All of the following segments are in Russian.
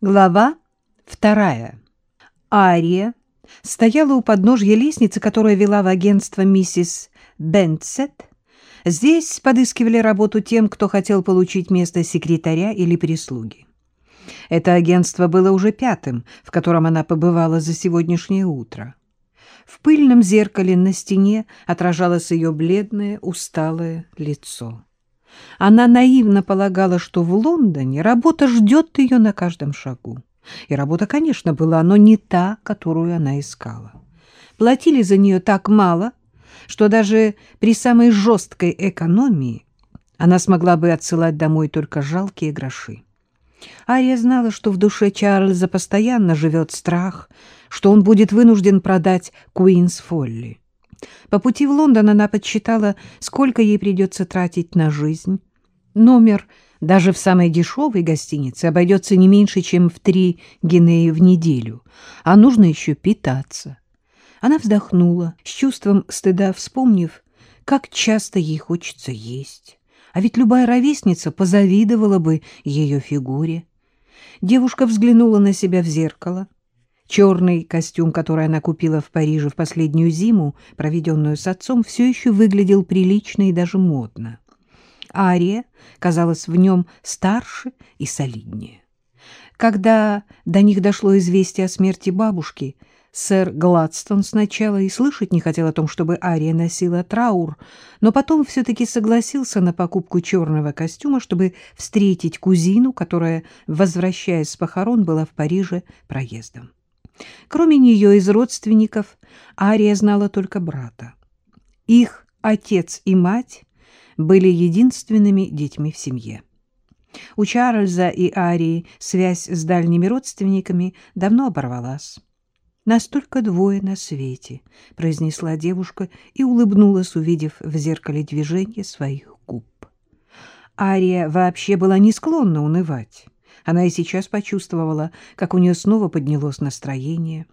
Глава вторая. Ария стояла у подножья лестницы, которая вела в агентство миссис Бентсет. Здесь подыскивали работу тем, кто хотел получить место секретаря или прислуги. Это агентство было уже пятым, в котором она побывала за сегодняшнее утро. В пыльном зеркале на стене отражалось ее бледное, усталое лицо. Она наивно полагала, что в Лондоне работа ждет ее на каждом шагу. И работа, конечно, была, но не та, которую она искала. Платили за нее так мало, что даже при самой жесткой экономии она смогла бы отсылать домой только жалкие гроши. Ария знала, что в душе Чарльза постоянно живет страх, что он будет вынужден продать Куинс Фолли. По пути в Лондон она подсчитала, сколько ей придется тратить на жизнь. Номер даже в самой дешевой гостинице обойдется не меньше, чем в три гинеи в неделю, а нужно еще питаться. Она вздохнула, с чувством стыда вспомнив, как часто ей хочется есть. А ведь любая ровесница позавидовала бы ее фигуре. Девушка взглянула на себя в зеркало. Черный костюм, который она купила в Париже в последнюю зиму, проведенную с отцом, все еще выглядел прилично и даже модно. Ария казалась в нем старше и солиднее. Когда до них дошло известие о смерти бабушки, сэр Гладстон сначала и слышать не хотел о том, чтобы Ария носила траур, но потом все-таки согласился на покупку черного костюма, чтобы встретить кузину, которая, возвращаясь с похорон, была в Париже проездом. Кроме нее из родственников Ария знала только брата. Их отец и мать были единственными детьми в семье. У Чарльза и Арии связь с дальними родственниками давно оборвалась. «Настолько двое на свете», — произнесла девушка и улыбнулась, увидев в зеркале движение своих губ. Ария вообще была не склонна унывать. Она и сейчас почувствовала, как у нее снова поднялось настроение.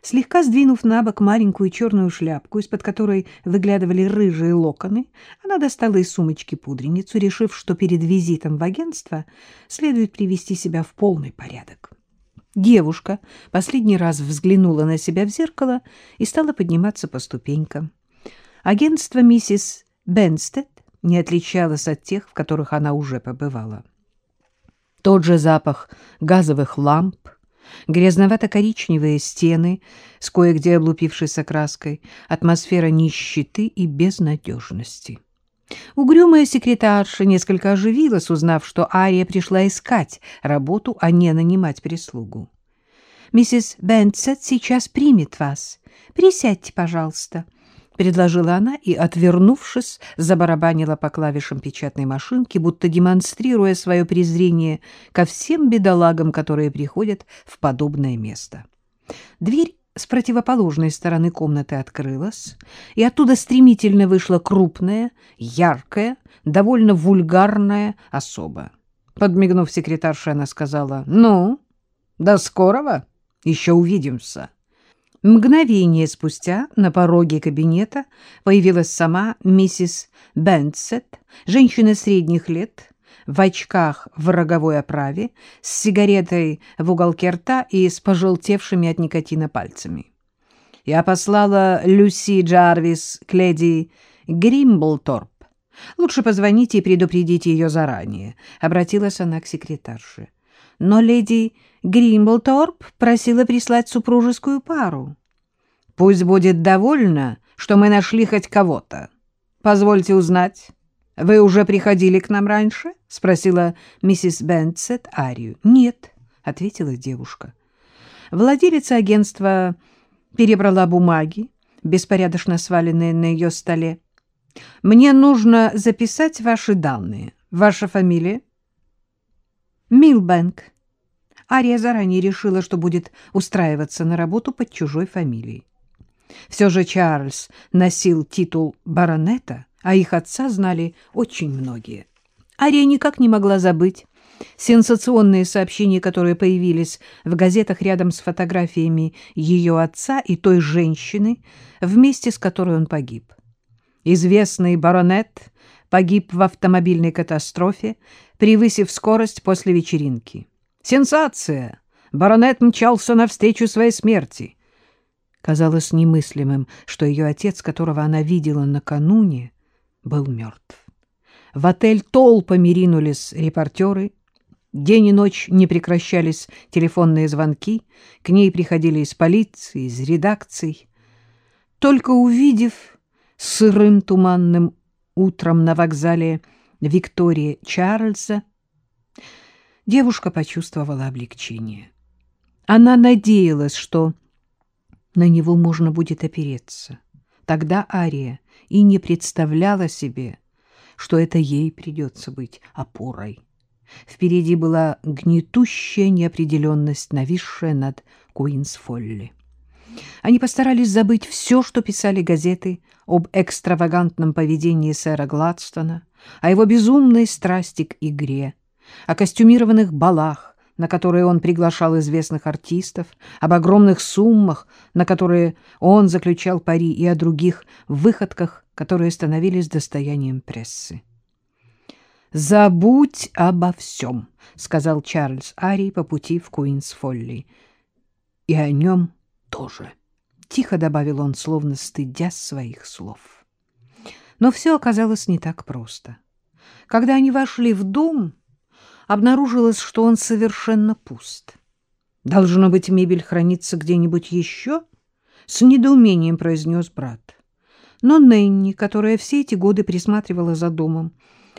Слегка сдвинув на бок маленькую черную шляпку, из-под которой выглядывали рыжие локоны, она достала из сумочки пудреницу, решив, что перед визитом в агентство следует привести себя в полный порядок. Девушка последний раз взглянула на себя в зеркало и стала подниматься по ступенькам. Агентство миссис Бенстед не отличалось от тех, в которых она уже побывала. Тот же запах газовых ламп, грязновато-коричневые стены с кое-где облупившейся краской, атмосфера нищеты и безнадежности. Угрюмая секретарша несколько оживилась, узнав, что Ария пришла искать работу, а не нанимать прислугу. «Миссис Бентсет сейчас примет вас. Присядьте, пожалуйста», — предложила она и, отвернувшись, забарабанила по клавишам печатной машинки, будто демонстрируя свое презрение ко всем бедолагам, которые приходят в подобное место. Дверь с противоположной стороны комнаты открылась, и оттуда стремительно вышла крупная, яркая, довольно вульгарная особа. Подмигнув секретарше, она сказала, «Ну, до скорого, еще увидимся». Мгновение спустя на пороге кабинета появилась сама миссис Бентсет, женщина средних лет, в очках в роговой оправе, с сигаретой в уголке рта и с пожелтевшими от никотина пальцами. Я послала Люси Джарвис к леди Гримблторп. Лучше позвоните и предупредите ее заранее, — обратилась она к секретарше. Но леди Гримблторп просила прислать супружескую пару. Пусть будет довольна, что мы нашли хоть кого-то. Позвольте узнать, вы уже приходили к нам раньше? — спросила миссис Бентсет Арию. — Нет, — ответила девушка. Владелица агентства перебрала бумаги, беспорядочно сваленные на ее столе. — Мне нужно записать ваши данные. Ваша фамилия? — Милбэнк. Ария заранее решила, что будет устраиваться на работу под чужой фамилией. Все же Чарльз носил титул баронета, а их отца знали очень многие. Ария никак не могла забыть сенсационные сообщения, которые появились в газетах рядом с фотографиями ее отца и той женщины, вместе с которой он погиб. Известный баронет погиб в автомобильной катастрофе, превысив скорость после вечеринки. Сенсация! Баронет мчался навстречу своей смерти. Казалось немыслимым, что ее отец, которого она видела накануне, был мертв. В отель толпами ринулись репортеры. День и ночь не прекращались телефонные звонки. К ней приходили из полиции, из редакций. Только увидев сырым туманным утром на вокзале Виктория Чарльза, девушка почувствовала облегчение. Она надеялась, что на него можно будет опереться. Тогда Ария и не представляла себе, что это ей придется быть опорой. Впереди была гнетущая неопределенность, нависшая над Куинсфолли. Они постарались забыть все, что писали газеты об экстравагантном поведении сэра Гладстона, о его безумной страсти к игре, о костюмированных балах, на которые он приглашал известных артистов, об огромных суммах, на которые он заключал пари, и о других выходках, которые становились достоянием прессы. «Забудь обо всем», — сказал Чарльз Ари по пути в Куинс-Фолли. «И о нем тоже», — тихо добавил он, словно стыдя своих слов. Но все оказалось не так просто. Когда они вошли в дом, обнаружилось, что он совершенно пуст. «Должно быть, мебель хранится где-нибудь еще?» — с недоумением произнес брат. Но Нэнни, которая все эти годы присматривала за домом,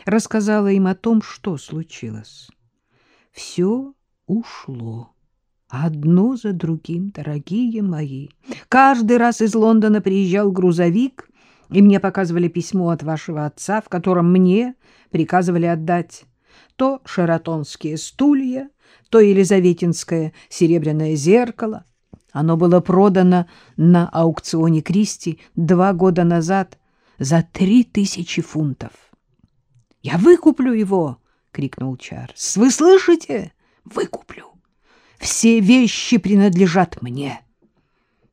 рассказала им о том, что случилось. Все ушло. Одно за другим, дорогие мои. Каждый раз из Лондона приезжал грузовик, и мне показывали письмо от вашего отца, в котором мне приказывали отдать то шератонские стулья, то елизаветинское серебряное зеркало. Оно было продано на аукционе Кристи два года назад за три тысячи фунтов. — Я выкуплю его! — крикнул Чарльз. — Вы слышите? Выкуплю! Все вещи принадлежат мне!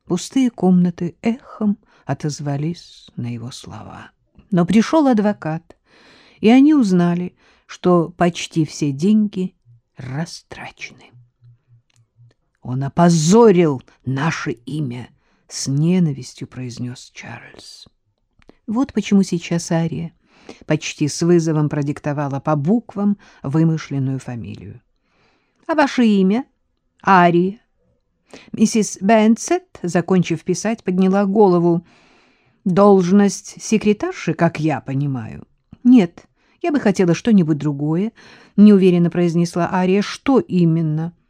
Пустые комнаты эхом отозвались на его слова. Но пришел адвокат, и они узнали, что почти все деньги растрачены. Он опозорил наше имя, — с ненавистью произнес Чарльз. Вот почему сейчас Ария почти с вызовом продиктовала по буквам вымышленную фамилию. — А ваше имя? — Ария. Миссис Бенсет, закончив писать, подняла голову. — Должность секретарши, как я понимаю? — Нет, я бы хотела что-нибудь другое, — неуверенно произнесла Ария. — Что именно? —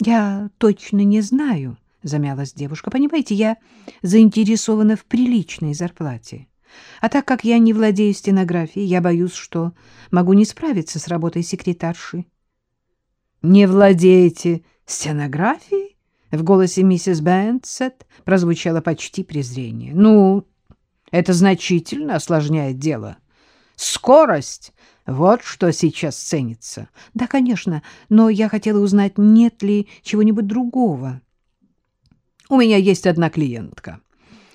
я точно не знаю, замялась девушка. Понимаете, я заинтересована в приличной зарплате. А так как я не владею стенографией, я боюсь, что могу не справиться с работой секретарши. Не владеете стенографией? В голосе миссис Бенсет прозвучало почти презрение. Ну, это значительно осложняет дело. Скорость вот что сейчас ценится. Да, конечно, но я хотела узнать, нет ли чего-нибудь другого. У меня есть одна клиентка.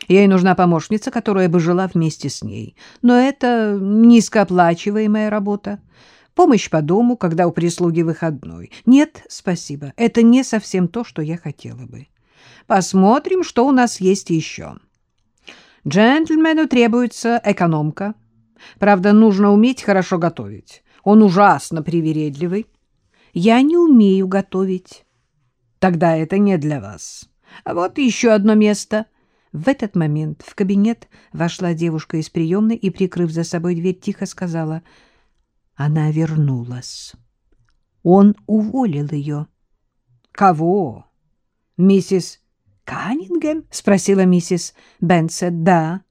Ей нужна помощница, которая бы жила вместе с ней. Но это низкооплачиваемая работа. Помощь по дому, когда у прислуги выходной. Нет, спасибо. Это не совсем то, что я хотела бы. Посмотрим, что у нас есть еще. Джентльмену требуется экономка. Правда, нужно уметь хорошо готовить. Он ужасно привередливый. Я не умею готовить. Тогда это не для вас. А вот еще одно место. В этот момент в кабинет вошла девушка из приемной и, прикрыв за собой дверь, тихо сказала. Она вернулась. Он уволил ее. — Кого? — Миссис Каннингем? — спросила миссис Бенсет. — Да.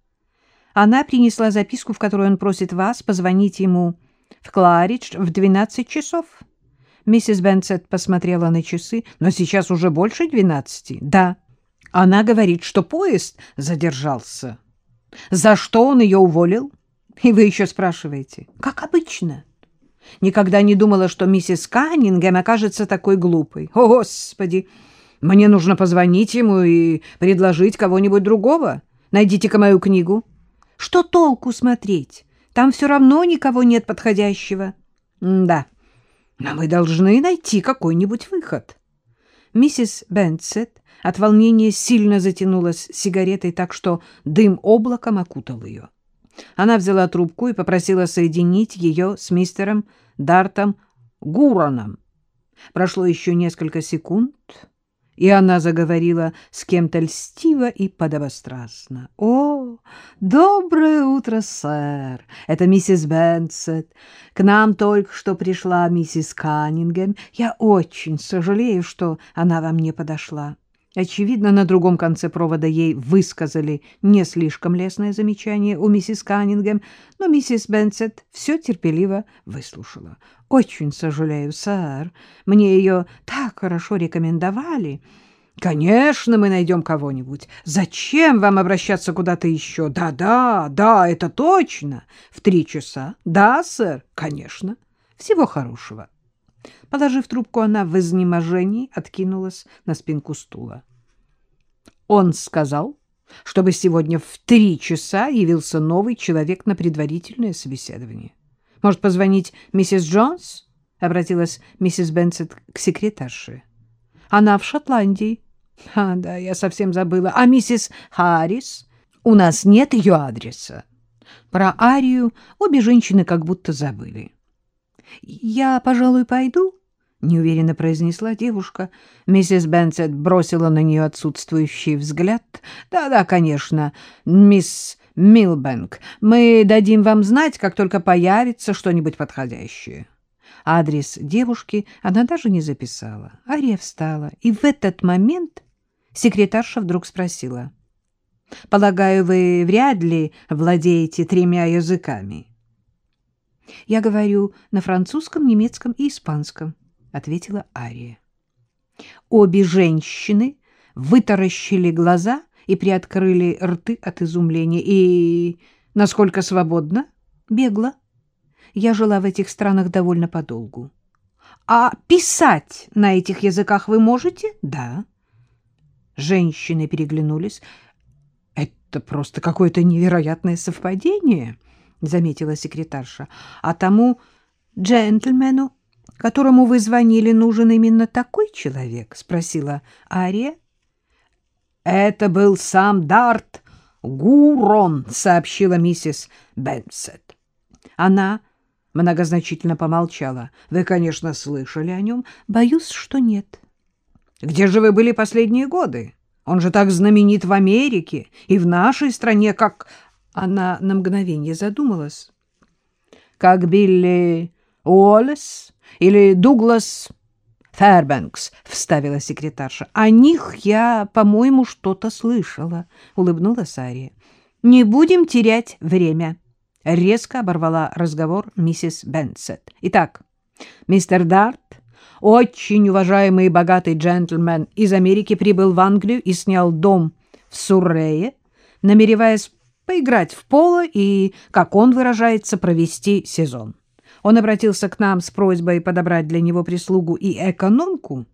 Она принесла записку, в которой он просит вас позвонить ему в Кларидж в 12 часов. Миссис Бенсет посмотрела на часы, но сейчас уже больше двенадцати. Да, она говорит, что поезд задержался. За что он ее уволил? И вы еще спрашиваете. Как обычно. Никогда не думала, что миссис Каннингем окажется такой глупой. О, Господи! Мне нужно позвонить ему и предложить кого-нибудь другого. Найдите-ка мою книгу. Что толку смотреть? Там все равно никого нет подходящего. — Да, Но мы должны найти какой-нибудь выход. Миссис Бенсет от волнения сильно затянулась сигаретой так, что дым облаком окутал ее. Она взяла трубку и попросила соединить ее с мистером Дартом Гуроном. Прошло еще несколько секунд, и она заговорила с кем-то льстиво и подобострастно. — О, доброе утро, сэр! Это миссис Бенсет. К нам только что пришла миссис Каннингем. Я очень сожалею, что она вам не подошла. Очевидно, на другом конце провода ей высказали не слишком лестное замечание у миссис Каннингем, но миссис Бенсет все терпеливо выслушала. — Очень сожалею, сэр. Мне ее так хорошо рекомендовали. — Конечно, мы найдем кого-нибудь. Зачем вам обращаться куда-то еще? Да, да, да, это точно. В три часа. Да, сэр, конечно. Всего хорошего. — Положив трубку, она в изнеможении откинулась на спинку стула. Он сказал, чтобы сегодня в три часа явился новый человек на предварительное собеседование. Может, позвонить миссис Джонс? — обратилась миссис Бенсет к секретарше. — Она в Шотландии. — А, да, я совсем забыла. А миссис Харрис? У нас нет ее адреса. Про Арию обе женщины как будто забыли. — Я, пожалуй, пойду, — неуверенно произнесла девушка. Миссис Бенсет бросила на нее отсутствующий взгляд. «Да, — Да-да, конечно, мисс Милбэнк. Мы дадим вам знать, как только появится что-нибудь подходящее». Адрес девушки она даже не записала. Ария встала, и в этот момент секретарша вдруг спросила. — Полагаю, вы вряд ли владеете тремя языками? — Я говорю на французском, немецком и испанском, — ответила Ария. Обе женщины вытаращили глаза и приоткрыли рты от изумления. И насколько свободно? Бегло. Я жила в этих странах довольно подолгу. А писать на этих языках вы можете? Да. Женщины переглянулись. Это просто какое-то невероятное совпадение, заметила секретарша. А тому джентльмену которому вы звонили, нужен именно такой человек? — спросила Ария. — Это был сам Дарт Гурон, — сообщила миссис Бенсет. Она многозначительно помолчала. — Вы, конечно, слышали о нем. — Боюсь, что нет. — Где же вы были последние годы? Он же так знаменит в Америке и в нашей стране, как... Она на мгновение задумалась. — Как Билли Уоллес или Дуглас Фэрбэнкс, — вставила секретарша. — О них я, по-моему, что-то слышала, — улыбнулась Ария. — Не будем терять время, — резко оборвала разговор миссис Бенсет. — Итак, мистер Дарт, очень уважаемый и богатый джентльмен из Америки, прибыл в Англию и снял дом в Суррее, намереваясь поиграть в поло и, как он выражается, провести сезон. Он обратился к нам с просьбой подобрать для него прислугу и экономку,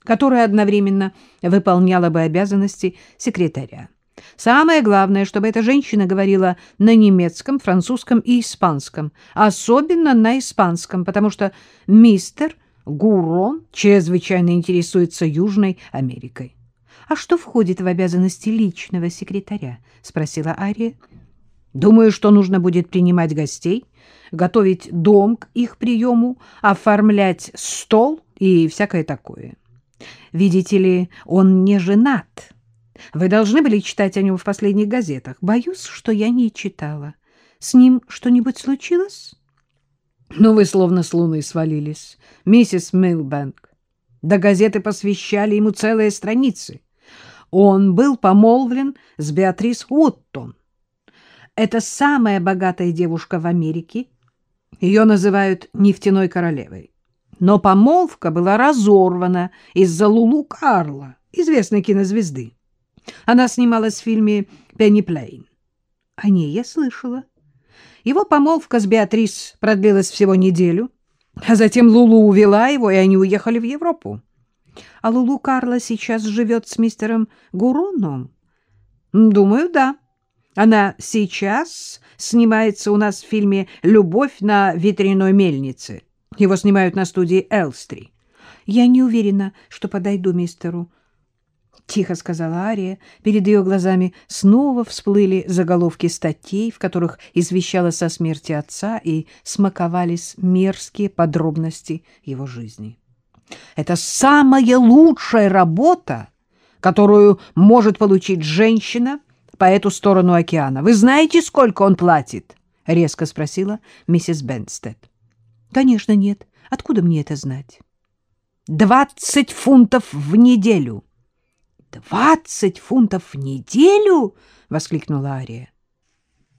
которая одновременно выполняла бы обязанности секретаря. Самое главное, чтобы эта женщина говорила на немецком, французском и испанском, особенно на испанском, потому что мистер Гурон чрезвычайно интересуется Южной Америкой. — А что входит в обязанности личного секретаря? — спросила Ария. — Думаю, что нужно будет принимать гостей, готовить дом к их приему, оформлять стол и всякое такое. Видите ли, он не женат. Вы должны были читать о нем в последних газетах. Боюсь, что я не читала. С ним что-нибудь случилось? Ну, вы словно с луны свалились, миссис Милбэнк. До газеты посвящали ему целые страницы. Он был помолвлен с Беатрис Уоттон. Это самая богатая девушка в Америке ее называют нефтяной королевой. Но помолвка была разорвана из-за Лулу Карла, известной кинозвезды. Она снималась в фильме «Пенни Плейн». О ней я слышала. Его помолвка с Беатрис продлилась всего неделю, а затем Лулу увела его, и они уехали в Европу. А Лулу Карла сейчас живет с мистером Гуроном? Думаю, да. Она сейчас снимается у нас в фильме «Любовь на ветряной мельнице». Его снимают на студии Элстри. Я не уверена, что подойду мистеру. Тихо сказала Ария. Перед ее глазами снова всплыли заголовки статей, в которых извещалось о смерти отца и смаковались мерзкие подробности его жизни. Это самая лучшая работа, которую может получить женщина по эту сторону океана. Вы знаете, сколько он платит? — резко спросила миссис Бенстед. — Конечно, нет. Откуда мне это знать? — Двадцать фунтов в неделю. — Двадцать фунтов в неделю? — воскликнула Ария.